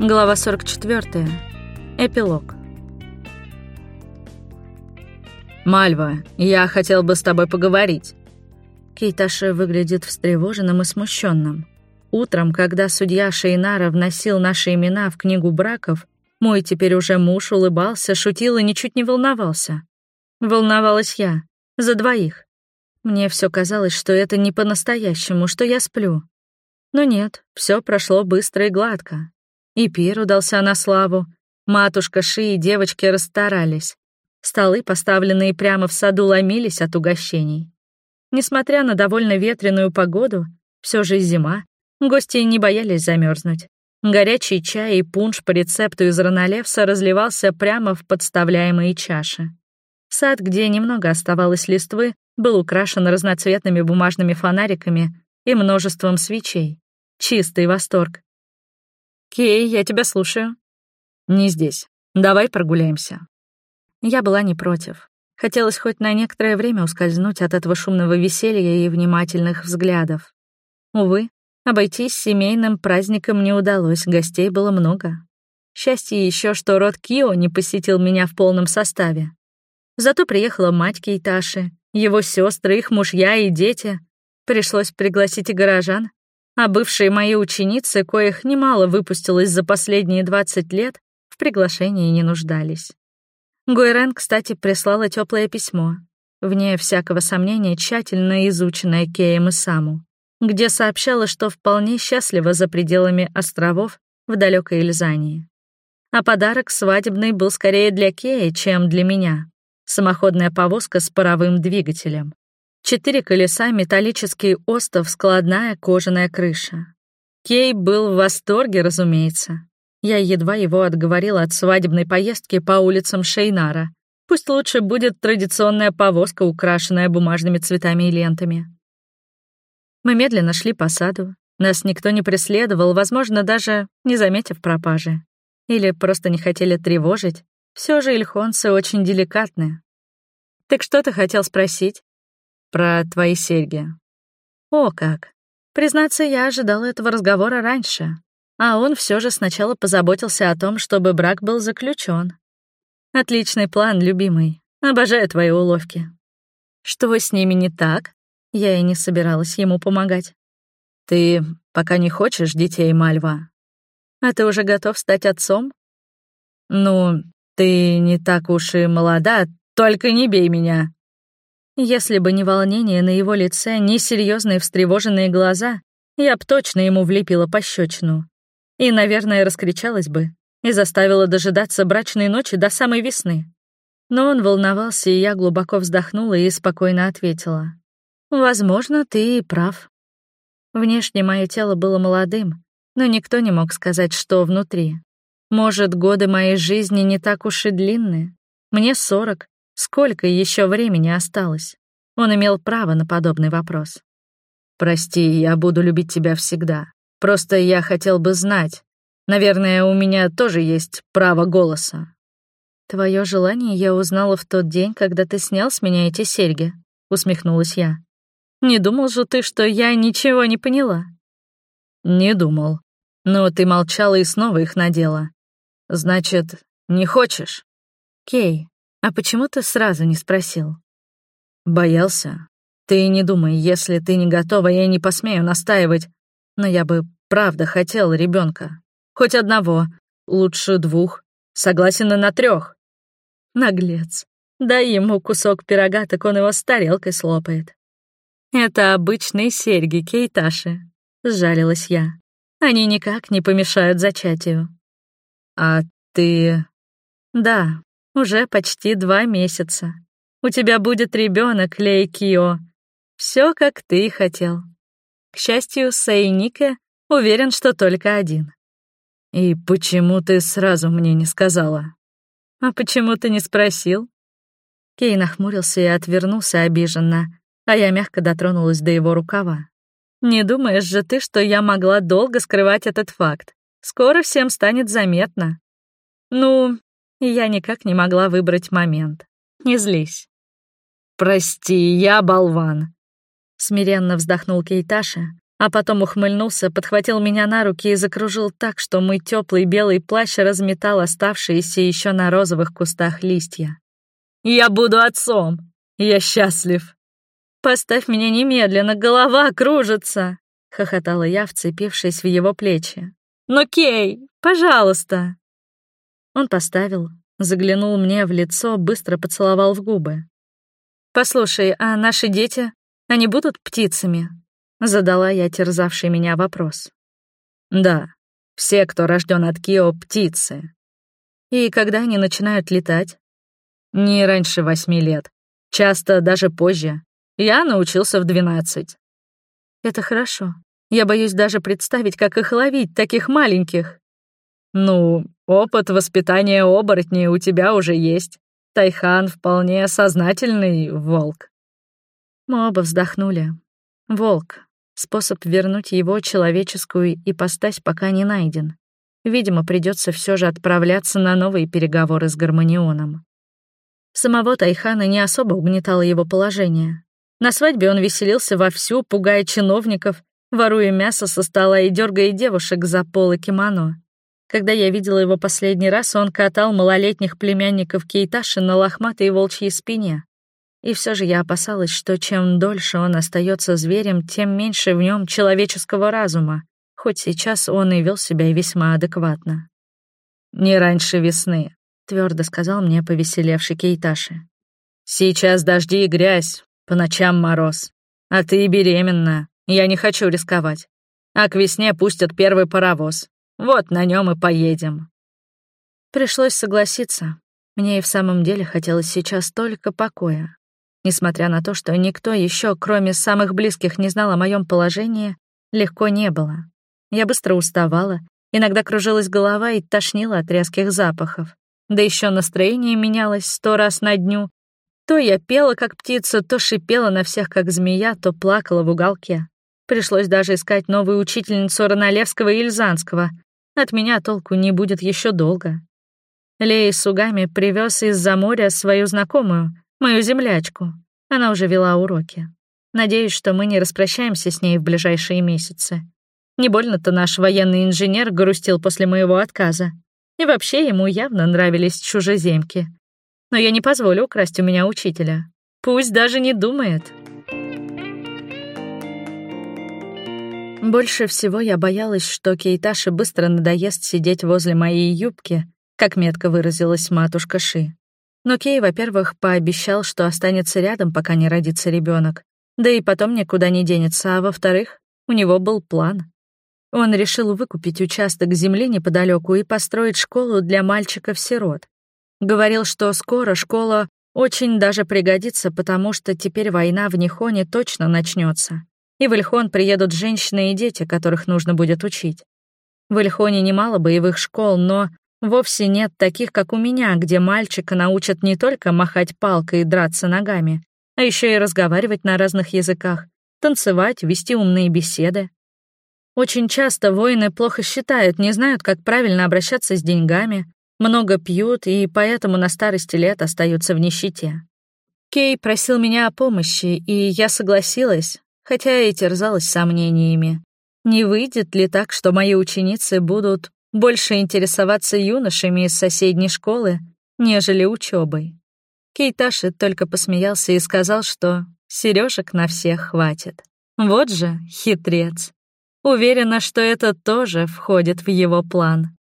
Глава 44. Эпилог. «Мальва, я хотел бы с тобой поговорить». Кейташа выглядит встревоженным и смущенным. Утром, когда судья Шейнара вносил наши имена в книгу браков, мой теперь уже муж улыбался, шутил и ничуть не волновался. Волновалась я. За двоих. Мне все казалось, что это не по-настоящему, что я сплю. Но нет, все прошло быстро и гладко. И пир удался на славу. Матушка Ши и девочки расстарались. Столы, поставленные прямо в саду, ломились от угощений. Несмотря на довольно ветреную погоду, все же зима, гости не боялись замерзнуть. Горячий чай и пунш по рецепту из Ранолевса разливался прямо в подставляемые чаши. Сад, где немного оставалось листвы, был украшен разноцветными бумажными фонариками и множеством свечей. Чистый восторг. «Кей, я тебя слушаю». «Не здесь. Давай прогуляемся». Я была не против. Хотелось хоть на некоторое время ускользнуть от этого шумного веселья и внимательных взглядов. Увы, обойтись семейным праздником не удалось, гостей было много. Счастье еще, что род Кио не посетил меня в полном составе. Зато приехала мать Кейташи, его сестры, их мужья и дети. Пришлось пригласить и горожан, а бывшие мои ученицы, коих немало выпустилось за последние 20 лет, в приглашении не нуждались. Гуэрен, кстати, прислала теплое письмо, вне всякого сомнения тщательно изученное Кеем и Саму, где сообщала, что вполне счастлива за пределами островов в далекой Эльзании. А подарок свадебный был скорее для Кея, чем для меня. Самоходная повозка с паровым двигателем. Четыре колеса, металлический остов, складная кожаная крыша. Кей был в восторге, разумеется. Я едва его отговорила от свадебной поездки по улицам Шейнара. Пусть лучше будет традиционная повозка, украшенная бумажными цветами и лентами. Мы медленно шли по саду. Нас никто не преследовал, возможно, даже не заметив пропажи. Или просто не хотели тревожить. Все же ильхонцы очень деликатны. «Так что ты хотел спросить?» Про твои серьги». «О как! Признаться, я ожидала этого разговора раньше, а он все же сначала позаботился о том, чтобы брак был заключен. Отличный план, любимый. Обожаю твои уловки. Что с ними не так? Я и не собиралась ему помогать. Ты пока не хочешь детей, Мальва? А ты уже готов стать отцом? Ну, ты не так уж и молода, только не бей меня. Если бы не волнение на его лице, не серьезные встревоженные глаза, я б точно ему влепила пощечину. И, наверное, раскричалась бы и заставила дожидаться брачной ночи до самой весны. Но он волновался, и я глубоко вздохнула и спокойно ответила. «Возможно, ты и прав». Внешне мое тело было молодым, но никто не мог сказать, что внутри. Может, годы моей жизни не так уж и длинные. Мне сорок, Сколько еще времени осталось? Он имел право на подобный вопрос. «Прости, я буду любить тебя всегда. Просто я хотел бы знать. Наверное, у меня тоже есть право голоса». «Твое желание я узнала в тот день, когда ты снял с меня эти серьги», — усмехнулась я. «Не думал же ты, что я ничего не поняла?» «Не думал. Но ты молчала и снова их надела. Значит, не хочешь?» «Кей, а почему ты сразу не спросил? Боялся. Ты не думай, если ты не готова, я не посмею настаивать. Но я бы правда хотел ребенка. Хоть одного, лучше двух. Согласен и на трех. Наглец. Дай ему кусок пирога, так он его с тарелкой слопает. Это обычные серьги Кейташи, сжалилась я. Они никак не помешают зачатию. А ты... Да, уже почти два месяца. У тебя будет ребенок, Лей Кио. Все, как ты хотел. К счастью, Сейнике уверен, что только один. И почему ты сразу мне не сказала? А почему ты не спросил? Кей нахмурился и отвернулся обиженно, а я мягко дотронулась до его рукава. Не думаешь же ты, что я могла долго скрывать этот факт? Скоро всем станет заметно. Ну, и я никак не могла выбрать момент. Не злись. «Прости, я болван», — смиренно вздохнул Кейташа, а потом ухмыльнулся, подхватил меня на руки и закружил так, что мой теплый белый плащ разметал оставшиеся еще на розовых кустах листья. «Я буду отцом! Я счастлив!» «Поставь меня немедленно, голова кружится!» — хохотала я, вцепившись в его плечи. «Но, Кей, пожалуйста!» Он поставил, заглянул мне в лицо, быстро поцеловал в губы. «Послушай, а наши дети, они будут птицами?» Задала я терзавший меня вопрос. Да, все, кто рожден от Кио, птицы. И когда они начинают летать? Не раньше восьми лет. Часто даже позже. Я научился в двенадцать. Это хорошо. Я боюсь даже представить, как их ловить, таких маленьких. Ну, опыт воспитания оборотней у тебя уже есть. Тайхан вполне сознательный волк. Мы оба вздохнули. Волк. Способ вернуть его человеческую ипостась пока не найден. Видимо, придется все же отправляться на новые переговоры с Гармонионом. Самого Тайхана не особо угнетало его положение. На свадьбе он веселился вовсю, пугая чиновников, воруя мясо со стола и дергая девушек за полы кимоно. Когда я видела его последний раз, он катал малолетних племянников Кейташи на лохматой волчьей спине. И все же я опасалась, что чем дольше он остается зверем, тем меньше в нем человеческого разума, хоть сейчас он и вел себя весьма адекватно. «Не раньше весны», — твердо сказал мне повеселевший Кейташи. «Сейчас дожди и грязь, по ночам мороз. А ты беременна, я не хочу рисковать. А к весне пустят первый паровоз. Вот на нем и поедем». Пришлось согласиться. Мне и в самом деле хотелось сейчас только покоя. Несмотря на то, что никто еще, кроме самых близких, не знал о моем положении, легко не было. Я быстро уставала, иногда кружилась голова и тошнила от резких запахов. Да еще настроение менялось сто раз на дню. То я пела, как птица, то шипела на всех, как змея, то плакала в уголке. Пришлось даже искать новую учительницу Роналевского и Ильзанского. От меня толку не будет еще долго. Лей Сугами привез из-за моря свою знакомую, Мою землячку. Она уже вела уроки. Надеюсь, что мы не распрощаемся с ней в ближайшие месяцы. Не больно-то наш военный инженер грустил после моего отказа. И вообще ему явно нравились чужеземки. Но я не позволю украсть у меня учителя. Пусть даже не думает. Больше всего я боялась, что Кейташе быстро надоест сидеть возле моей юбки, как метко выразилась матушка Ши. Но Кей, во-первых, пообещал, что останется рядом, пока не родится ребенок, да и потом никуда не денется, а во-вторых, у него был план. Он решил выкупить участок земли неподалеку и построить школу для мальчиков-сирот. Говорил, что скоро школа очень даже пригодится, потому что теперь война в Нихоне точно начнется, и в Ильхон приедут женщины и дети, которых нужно будет учить. В Ильхоне немало боевых школ, но Вовсе нет таких, как у меня, где мальчика научат не только махать палкой и драться ногами, а еще и разговаривать на разных языках, танцевать, вести умные беседы. Очень часто воины плохо считают, не знают, как правильно обращаться с деньгами, много пьют и поэтому на старости лет остаются в нищете. Кей просил меня о помощи, и я согласилась, хотя и терзалась сомнениями. Не выйдет ли так, что мои ученицы будут больше интересоваться юношами из соседней школы, нежели учебой. Кейташи только посмеялся и сказал, что сережек на всех хватит. Вот же хитрец. Уверена, что это тоже входит в его план.